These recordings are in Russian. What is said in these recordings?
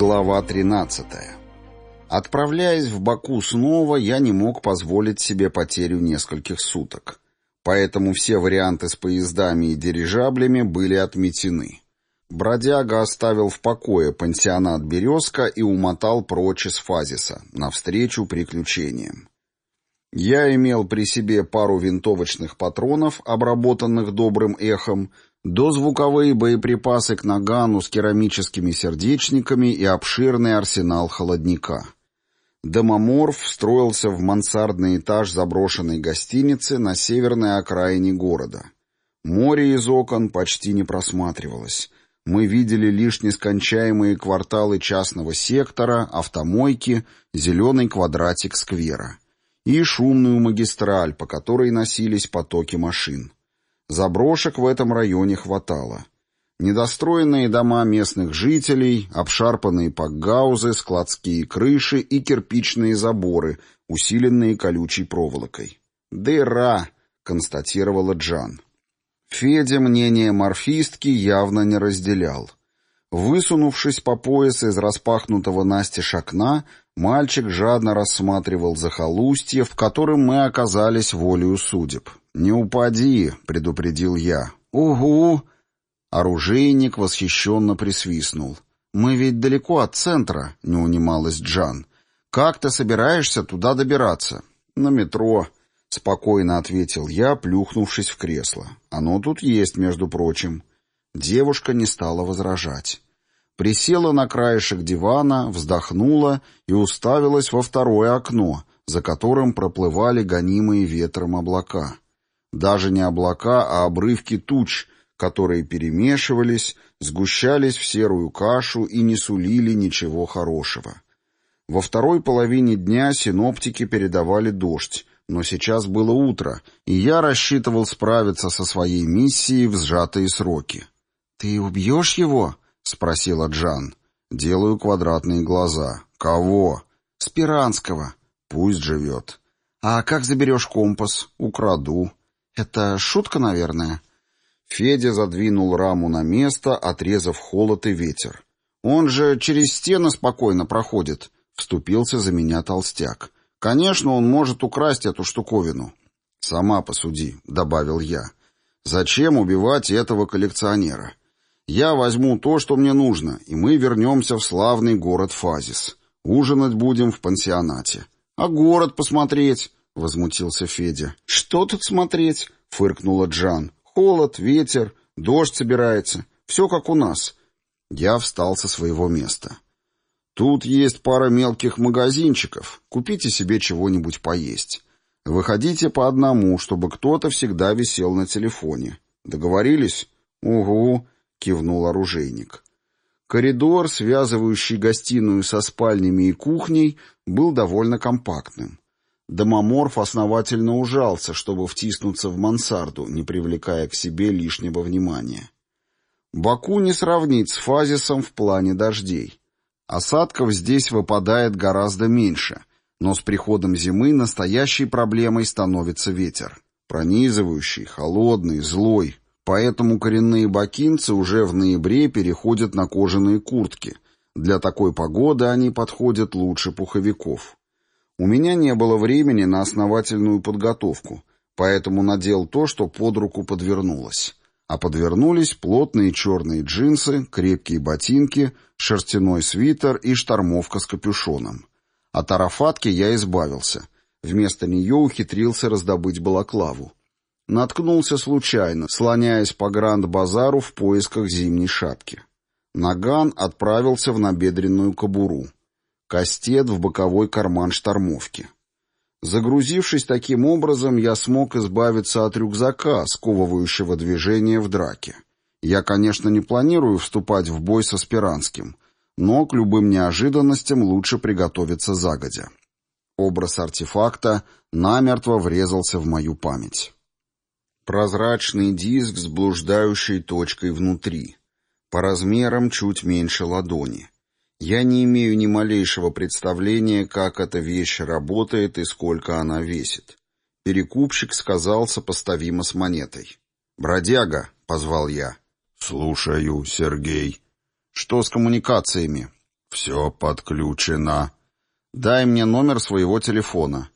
Глава 13. Отправляясь в Баку снова, я не мог позволить себе потерю нескольких суток. Поэтому все варианты с поездами и дирижаблями были отметены. Бродяга оставил в покое пансионат «Березка» и умотал прочь из Фазиса, навстречу приключениям. Я имел при себе пару винтовочных патронов, обработанных добрым эхом, дозвуковые боеприпасы к нагану с керамическими сердечниками и обширный арсенал холодника. Домоморф встроился в мансардный этаж заброшенной гостиницы на северной окраине города. Море из окон почти не просматривалось. Мы видели лишь нескончаемые кварталы частного сектора, автомойки, зеленый квадратик сквера и шумную магистраль, по которой носились потоки машин. Заброшек в этом районе хватало. Недостроенные дома местных жителей, обшарпанные пакгаузы, складские крыши и кирпичные заборы, усиленные колючей проволокой. «Дыра», — констатировала Джан. Федя мнение морфистки явно не разделял. Высунувшись по пояс из распахнутого настежь окна, мальчик жадно рассматривал захолустье, в котором мы оказались волею судеб. «Не упади», — предупредил я. «Угу!» Оружейник восхищенно присвистнул. «Мы ведь далеко от центра», — не унималась Джан. «Как ты собираешься туда добираться?» «На метро», — спокойно ответил я, плюхнувшись в кресло. «Оно тут есть, между прочим». Девушка не стала возражать. Присела на краешек дивана, вздохнула и уставилась во второе окно, за которым проплывали гонимые ветром облака. Даже не облака, а обрывки туч, которые перемешивались, сгущались в серую кашу и не сулили ничего хорошего. Во второй половине дня синоптики передавали дождь, но сейчас было утро, и я рассчитывал справиться со своей миссией в сжатые сроки. «Ты убьешь его?» — спросила Джан. Делаю квадратные глаза. «Кого?» «Спиранского». «Пусть живет». «А как заберешь компас?» «Украду». «Это шутка, наверное?» Федя задвинул раму на место, отрезав холод и ветер. «Он же через стены спокойно проходит», — вступился за меня толстяк. «Конечно, он может украсть эту штуковину». «Сама посуди», — добавил я. «Зачем убивать этого коллекционера? Я возьму то, что мне нужно, и мы вернемся в славный город Фазис. Ужинать будем в пансионате. А город посмотреть, — возмутился Федя. Что тут смотреть? — фыркнула Джан. Холод, ветер, дождь собирается. Все как у нас. Я встал со своего места. Тут есть пара мелких магазинчиков. Купите себе чего-нибудь поесть. Выходите по одному, чтобы кто-то всегда висел на телефоне. Договорились? Угу. — кивнул оружейник. Коридор, связывающий гостиную со спальнями и кухней, был довольно компактным. Домоморф основательно ужался, чтобы втиснуться в мансарду, не привлекая к себе лишнего внимания. Баку не сравнить с Фазисом в плане дождей. Осадков здесь выпадает гораздо меньше, но с приходом зимы настоящей проблемой становится ветер. Пронизывающий, холодный, злой, Поэтому коренные бакинцы уже в ноябре переходят на кожаные куртки. Для такой погоды они подходят лучше пуховиков. У меня не было времени на основательную подготовку, поэтому надел то, что под руку подвернулось. А подвернулись плотные черные джинсы, крепкие ботинки, шерстяной свитер и штормовка с капюшоном. От арафатки я избавился. Вместо нее ухитрился раздобыть балаклаву. Наткнулся случайно, слоняясь по Гранд-базару в поисках зимней шапки. Наган отправился в набедренную кобуру. Кастет в боковой карман штормовки. Загрузившись таким образом, я смог избавиться от рюкзака, сковывающего движение в драке. Я, конечно, не планирую вступать в бой со Спиранским, но к любым неожиданностям лучше приготовиться загодя. Образ артефакта намертво врезался в мою память. Прозрачный диск с блуждающей точкой внутри. По размерам чуть меньше ладони. Я не имею ни малейшего представления, как эта вещь работает и сколько она весит. Перекупщик сказал сопоставимо с монетой. «Бродяга», — позвал я. «Слушаю, Сергей». «Что с коммуникациями?» «Все подключено». «Дай мне номер своего телефона».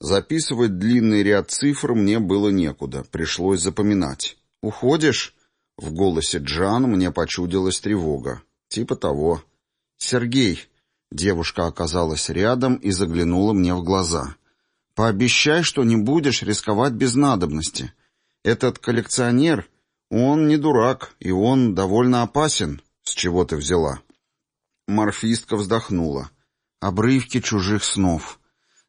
Записывать длинный ряд цифр мне было некуда, пришлось запоминать. «Уходишь?» В голосе Джан мне почудилась тревога. Типа того. «Сергей». Девушка оказалась рядом и заглянула мне в глаза. «Пообещай, что не будешь рисковать без надобности. Этот коллекционер, он не дурак, и он довольно опасен. С чего ты взяла?» Морфистка вздохнула. «Обрывки чужих снов.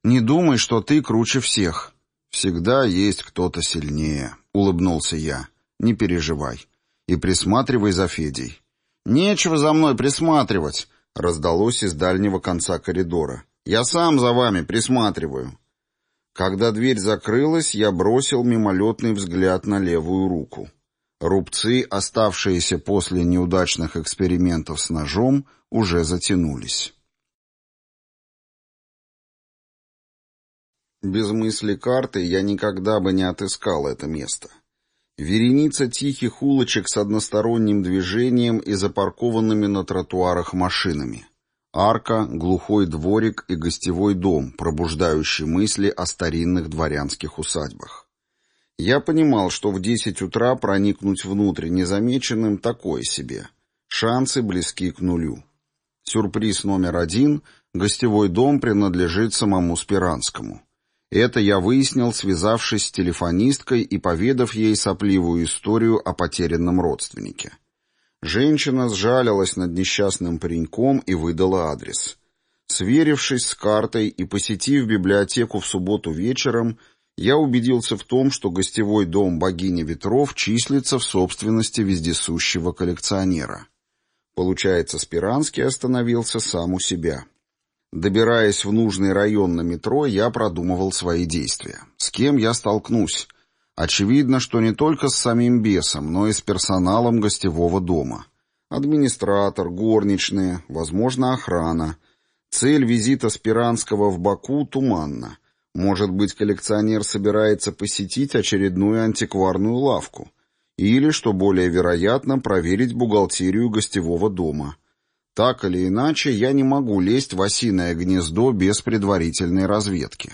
Не думай, что ты круче всех. Всегда есть кто-то сильнее», — улыбнулся я. «Не переживай. И присматривай за Федей». «Нечего за мной присматривать», — раздалось из дальнего конца коридора. «Я сам за вами присматриваю». Когда дверь закрылась, я бросил мимолетный взгляд на левую руку. Рубцы, оставшиеся после неудачных экспериментов с ножом, уже затянулись. Без мысли карты я никогда бы не отыскал это место. Вереница тихих улочек с односторонним движением и запаркованными на тротуарах машинами. Арка, глухой дворик и гостевой дом, пробуждающий мысли о старинных дворянских усадьбах. Я понимал, что в десять утра проникнуть внутрь незамеченным такое себе. Шансы близки к нулю. Сюрприз номер один — гостевой дом принадлежит самому Спиранскому. Это я выяснил, связавшись с телефонисткой и поведав ей сопливую историю о потерянном родственнике. Женщина сжалилась над несчастным пареньком и выдала адрес. Сверившись с картой и посетив библиотеку в субботу вечером, я убедился в том, что гостевой дом богини ветров числится в собственности вездесущего коллекционера. Получается, Спиранский остановился сам у себя. Добираясь в нужный район на метро, я продумывал свои действия. С кем я столкнусь? Очевидно, что не только с самим бесом, но и с персоналом гостевого дома. Администратор, горничные, возможно, охрана. Цель визита Спиранского в Баку туманна. Может быть, коллекционер собирается посетить очередную антикварную лавку. Или, что более вероятно, проверить бухгалтерию гостевого дома. Так или иначе, я не могу лезть в осиное гнездо без предварительной разведки.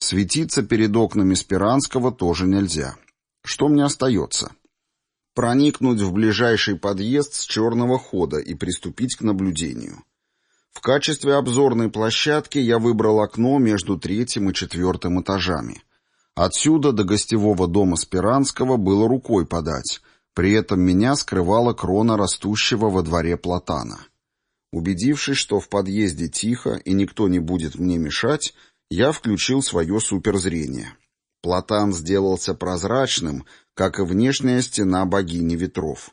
Светиться перед окнами Спиранского тоже нельзя. Что мне остается? Проникнуть в ближайший подъезд с черного хода и приступить к наблюдению. В качестве обзорной площадки я выбрал окно между третьим и четвертым этажами. Отсюда до гостевого дома Спиранского было рукой подать, при этом меня скрывала крона растущего во дворе платана. Убедившись, что в подъезде тихо и никто не будет мне мешать, я включил свое суперзрение. Платан сделался прозрачным, как и внешняя стена богини ветров.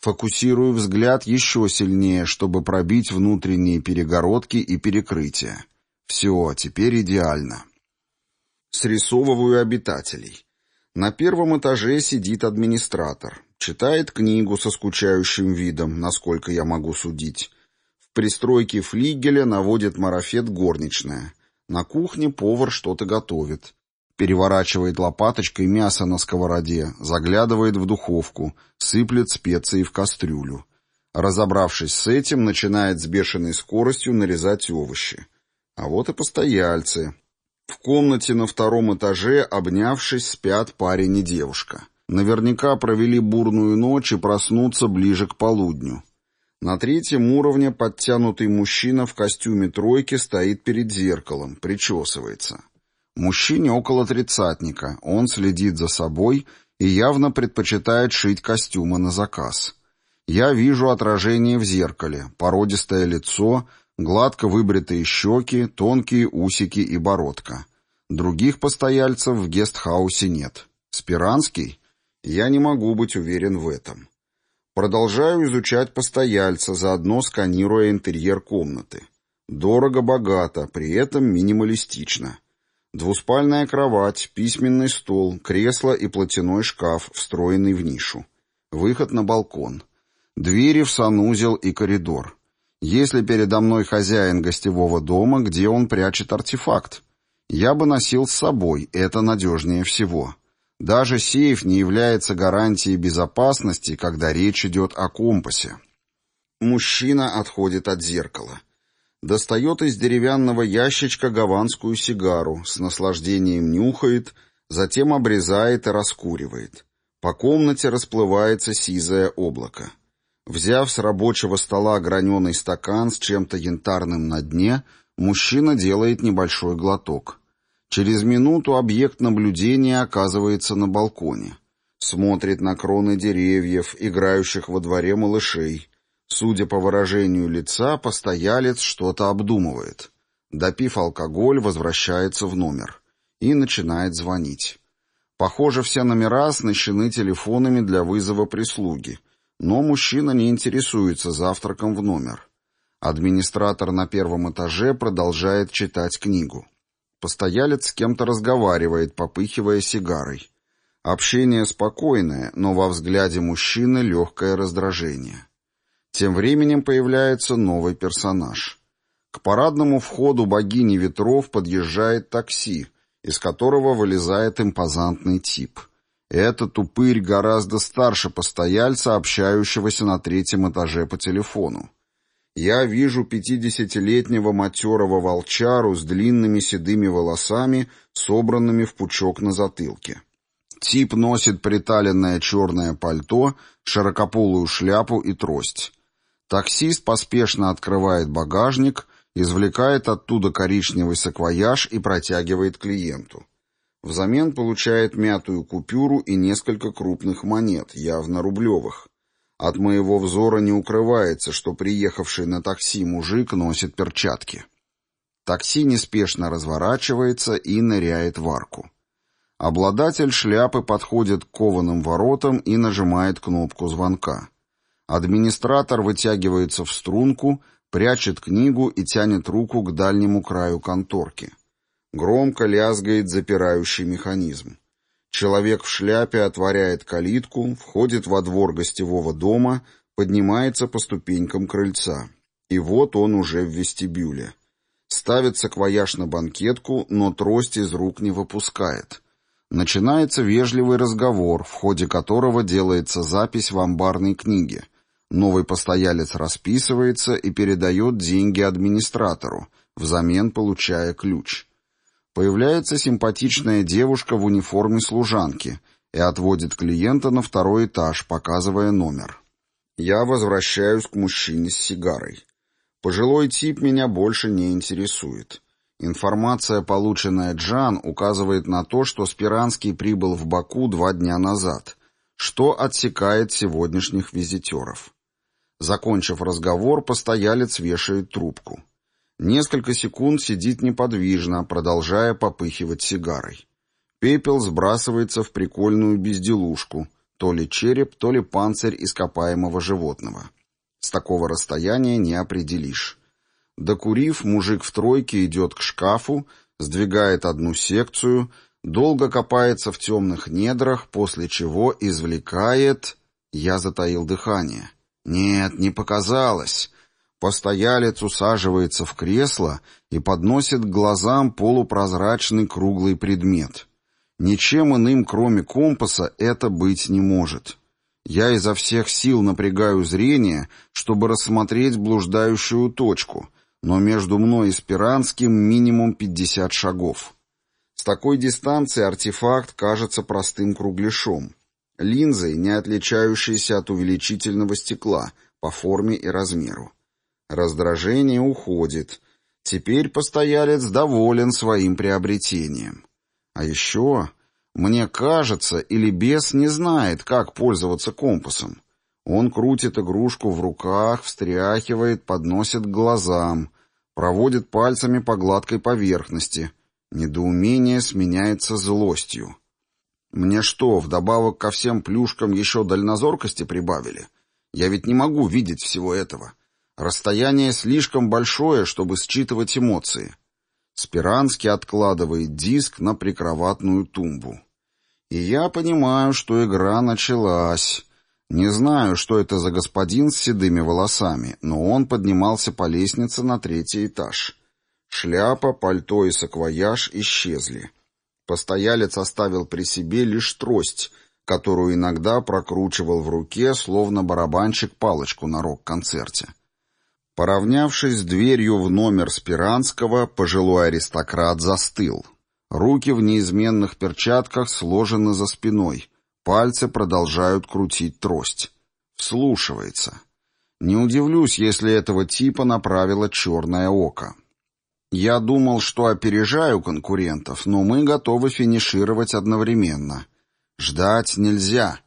Фокусирую взгляд еще сильнее, чтобы пробить внутренние перегородки и перекрытия. Все, теперь идеально. Срисовываю обитателей. На первом этаже сидит администратор. Читает книгу со скучающим видом, насколько я могу судить пристройке флигеля наводит марафет горничная. На кухне повар что-то готовит. Переворачивает лопаточкой мясо на сковороде, заглядывает в духовку, сыплет специи в кастрюлю. Разобравшись с этим, начинает с бешеной скоростью нарезать овощи. А вот и постояльцы. В комнате на втором этаже, обнявшись, спят парень и девушка. Наверняка провели бурную ночь и проснутся ближе к полудню. На третьем уровне подтянутый мужчина в костюме тройки стоит перед зеркалом, причесывается. Мужчине около тридцатника, он следит за собой и явно предпочитает шить костюмы на заказ. Я вижу отражение в зеркале, породистое лицо, гладко выбритые щеки, тонкие усики и бородка. Других постояльцев в гестхаусе нет. Спиранский? Я не могу быть уверен в этом. Продолжаю изучать постояльца, заодно сканируя интерьер комнаты. Дорого-богато, при этом минималистично. Двуспальная кровать, письменный стол, кресло и платяной шкаф, встроенный в нишу. Выход на балкон. Двери в санузел и коридор. Если передо мной хозяин гостевого дома, где он прячет артефакт? Я бы носил с собой, это надежнее всего. Даже сейф не является гарантией безопасности, когда речь идет о компасе. Мужчина отходит от зеркала. Достает из деревянного ящичка гаванскую сигару, с наслаждением нюхает, затем обрезает и раскуривает. По комнате расплывается сизое облако. Взяв с рабочего стола граненый стакан с чем-то янтарным на дне, мужчина делает небольшой глоток. Через минуту объект наблюдения оказывается на балконе. Смотрит на кроны деревьев, играющих во дворе малышей. Судя по выражению лица, постоялец что-то обдумывает. Допив алкоголь, возвращается в номер. И начинает звонить. Похоже, все номера оснащены телефонами для вызова прислуги. Но мужчина не интересуется завтраком в номер. Администратор на первом этаже продолжает читать книгу. Постоялец с кем-то разговаривает, попыхивая сигарой. Общение спокойное, но во взгляде мужчины легкое раздражение. Тем временем появляется новый персонаж. К парадному входу богини ветров подъезжает такси, из которого вылезает импозантный тип. Этот упырь гораздо старше постояльца, общающегося на третьем этаже по телефону. Я вижу пятидесятилетнего матерого волчару с длинными седыми волосами, собранными в пучок на затылке. Тип носит приталенное черное пальто, широкополую шляпу и трость. Таксист поспешно открывает багажник, извлекает оттуда коричневый саквояж и протягивает клиенту. Взамен получает мятую купюру и несколько крупных монет, явно рублевых. От моего взора не укрывается, что приехавший на такси мужик носит перчатки. Такси неспешно разворачивается и ныряет в арку. Обладатель шляпы подходит к кованым воротам и нажимает кнопку звонка. Администратор вытягивается в струнку, прячет книгу и тянет руку к дальнему краю конторки. Громко лязгает запирающий механизм. Человек в шляпе отворяет калитку, входит во двор гостевого дома, поднимается по ступенькам крыльца. И вот он уже в вестибюле. Ставит саквояж на банкетку, но трость из рук не выпускает. Начинается вежливый разговор, в ходе которого делается запись в амбарной книге. Новый постоялец расписывается и передает деньги администратору, взамен получая ключ. Появляется симпатичная девушка в униформе служанки и отводит клиента на второй этаж, показывая номер. Я возвращаюсь к мужчине с сигарой. Пожилой тип меня больше не интересует. Информация, полученная Джан, указывает на то, что Спиранский прибыл в Баку два дня назад, что отсекает сегодняшних визитеров. Закончив разговор, постоялец вешает трубку. Несколько секунд сидит неподвижно, продолжая попыхивать сигарой. Пепел сбрасывается в прикольную безделушку, то ли череп, то ли панцирь ископаемого животного. С такого расстояния не определишь. Докурив, мужик в тройке идет к шкафу, сдвигает одну секцию, долго копается в темных недрах, после чего извлекает... Я затаил дыхание. Нет, не показалось. Постоялец усаживается в кресло и подносит к глазам полупрозрачный круглый предмет. Ничем иным, кроме компаса, это быть не может. Я изо всех сил напрягаю зрение, чтобы рассмотреть блуждающую точку, но между мной и Спиранским минимум 50 шагов. С такой дистанции артефакт кажется простым кругляшом, линзой, не отличающейся от увеличительного стекла по форме и размеру. Раздражение уходит. Теперь постоялец доволен своим приобретением. А еще, мне кажется, или бес не знает, как пользоваться компасом. Он крутит игрушку в руках, встряхивает, подносит к глазам, проводит пальцами по гладкой поверхности. Недоумение сменяется злостью. Мне что, вдобавок ко всем плюшкам еще дальнозоркости прибавили? Я ведь не могу видеть всего этого. Расстояние слишком большое, чтобы считывать эмоции. Спиранский откладывает диск на прикроватную тумбу. И я понимаю, что игра началась. Не знаю, что это за господин с седыми волосами, но он поднимался по лестнице на третий этаж. Шляпа, пальто и саквояж исчезли. Постоялец оставил при себе лишь трость, которую иногда прокручивал в руке, словно барабанщик палочку на рок-концерте. Поравнявшись с дверью в номер Спиранского, пожилой аристократ застыл. Руки в неизменных перчатках сложены за спиной, пальцы продолжают крутить трость. Вслушивается. Не удивлюсь, если этого типа направило черное око. Я думал, что опережаю конкурентов, но мы готовы финишировать одновременно. Ждать нельзя.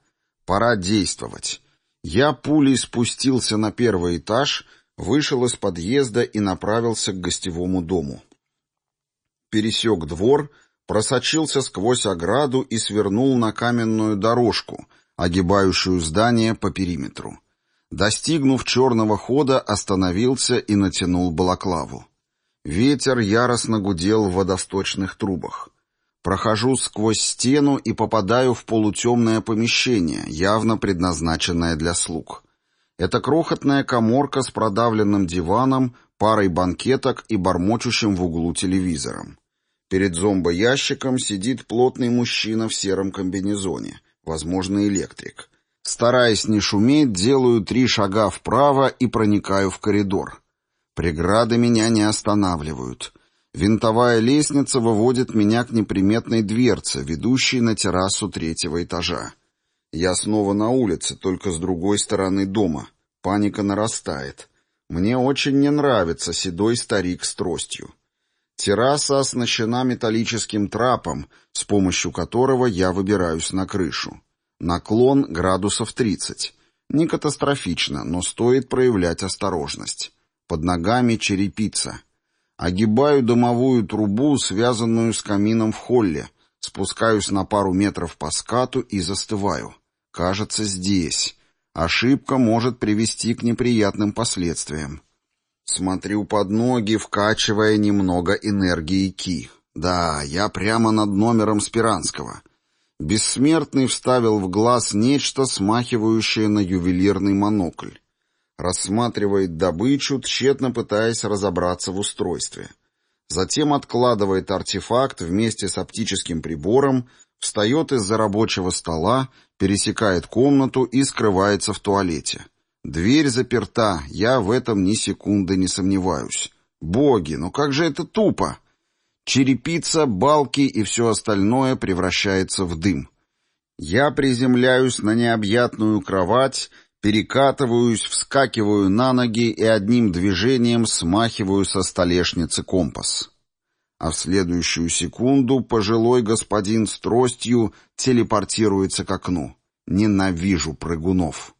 Пора действовать. Я пулей спустился на первый этаж, вышел из подъезда и направился к гостевому дому. Пересек двор, просочился сквозь ограду и свернул на каменную дорожку, огибающую здание по периметру. Достигнув черного хода, остановился и натянул балаклаву. Ветер яростно гудел в водосточных трубах. Прохожу сквозь стену и попадаю в полутемное помещение, явно предназначенное для слуг. Это крохотная коморка с продавленным диваном, парой банкеток и бормочущим в углу телевизором. Перед зомбоящиком сидит плотный мужчина в сером комбинезоне, возможно, электрик. Стараясь не шуметь, делаю три шага вправо и проникаю в коридор. Преграды меня не останавливают. Винтовая лестница выводит меня к неприметной дверце, ведущей на террасу третьего этажа. Я снова на улице, только с другой стороны дома. Паника нарастает. Мне очень не нравится седой старик с тростью. Терраса оснащена металлическим трапом, с помощью которого я выбираюсь на крышу. Наклон градусов 30. Не катастрофично, но стоит проявлять осторожность. Под ногами черепица. Огибаю домовую трубу, связанную с камином в холле. Спускаюсь на пару метров по скату и застываю. Кажется, здесь. Ошибка может привести к неприятным последствиям. Смотрю под ноги, вкачивая немного энергии Ки. Да, я прямо над номером Спиранского. Бессмертный вставил в глаз нечто, смахивающее на ювелирный монокль. Рассматривает добычу, тщетно пытаясь разобраться в устройстве. Затем откладывает артефакт вместе с оптическим прибором, встает из-за рабочего стола, пересекает комнату и скрывается в туалете. Дверь заперта, я в этом ни секунды не сомневаюсь. Боги, ну как же это тупо! Черепица, балки и все остальное превращается в дым. Я приземляюсь на необъятную кровать, перекатываюсь, вскакиваю на ноги и одним движением смахиваю со столешницы компас. А в следующую секунду пожилой господин с тростью телепортируется к окну. Ненавижу прыгунов.